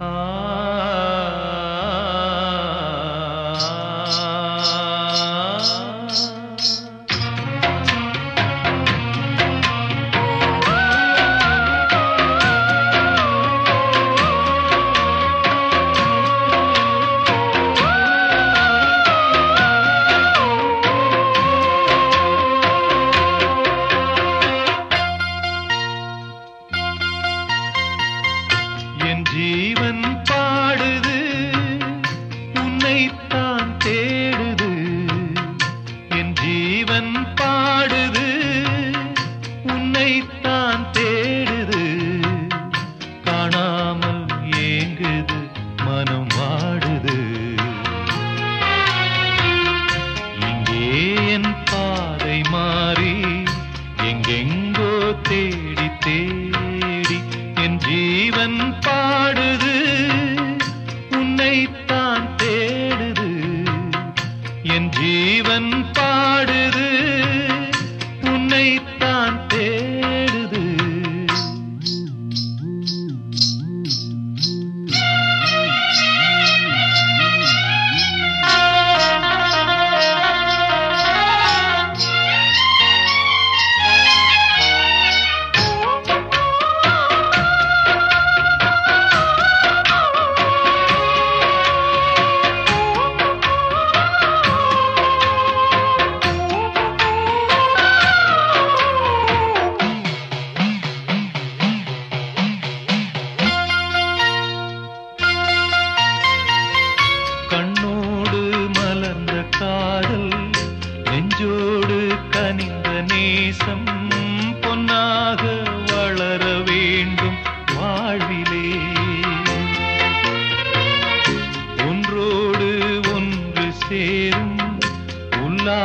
என் உன்னைத்தான் தேடுது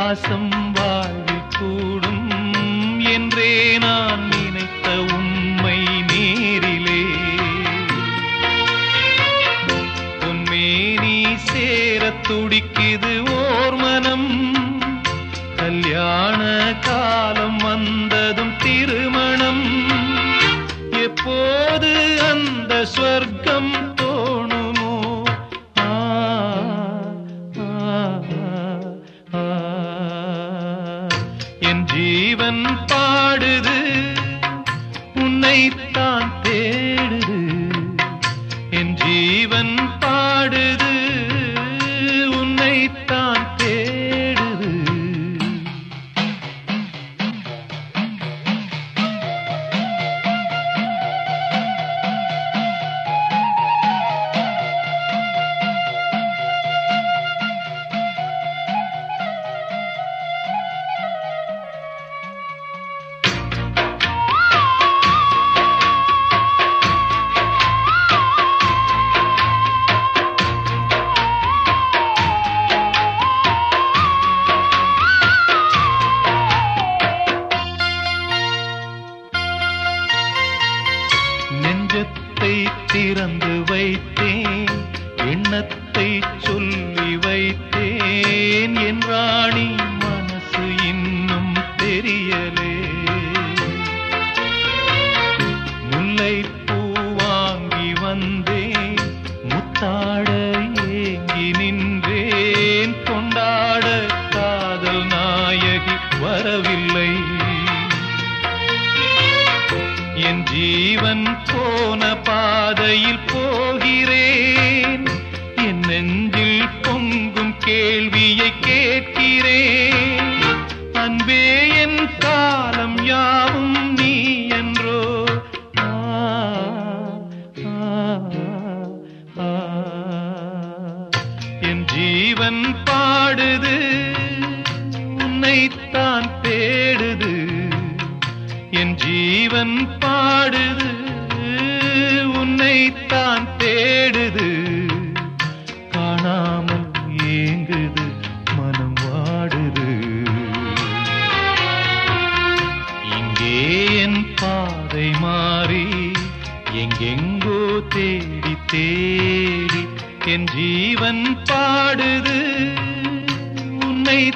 பாசம் வாழ்வில் கூடும் என்றே நான் நினைத்த உண்மை நேரிலே. பொன்மேனி சேரத் துடிக்குது ஓர் மனம். கல்யாண கால ஜீவன் பாடுது. உன்னைத்தான் எண்ணத்தை சொல்லி வைத்தேன். என் ராணி மனசு இன்னும் தெரியலே. முல்லை பூ வாங்கி வந்தேன். முத்தாட ஏங்கி நின்றேன். கொண்டாட காதல் நாயகி வரவில்லை. என் ஜீவன் போன பாதையில் போகிறேன். நெஞ்சில் பொங்கும் கேள்வியை கேட்கிறேன். அன்பே என் காலம் யாவும் நீ என்றோ. ஆ, ஆ, என் ஜீவன் பாடுது உன்னைத்தான் தேடுது. என் ஜீவன் பாடுது உன்னைத்தான் தேடுது. என் ஜீவன் பாடுது. உன்னை